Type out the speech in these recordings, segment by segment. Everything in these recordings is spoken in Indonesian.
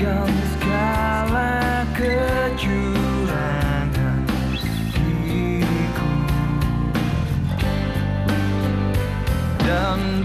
kami segala kecurangan diriku. Dan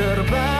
terbang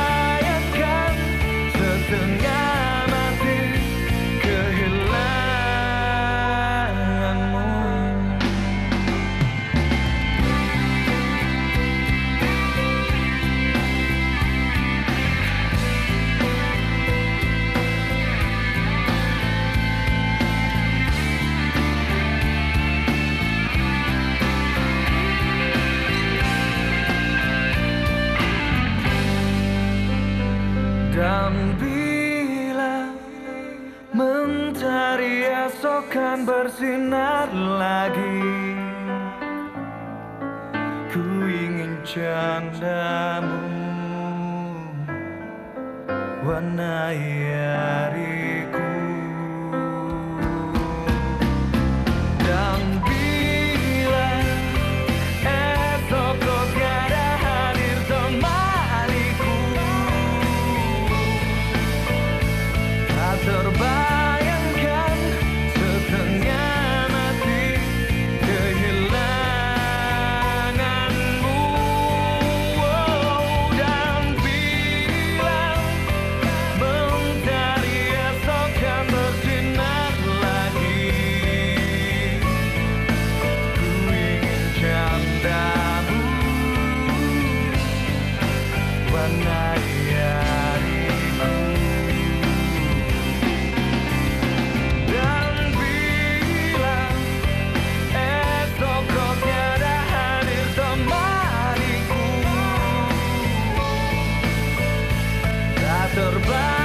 Bukan kan bersinar lagi. Ku ingin candamu Warnai hariku. terbang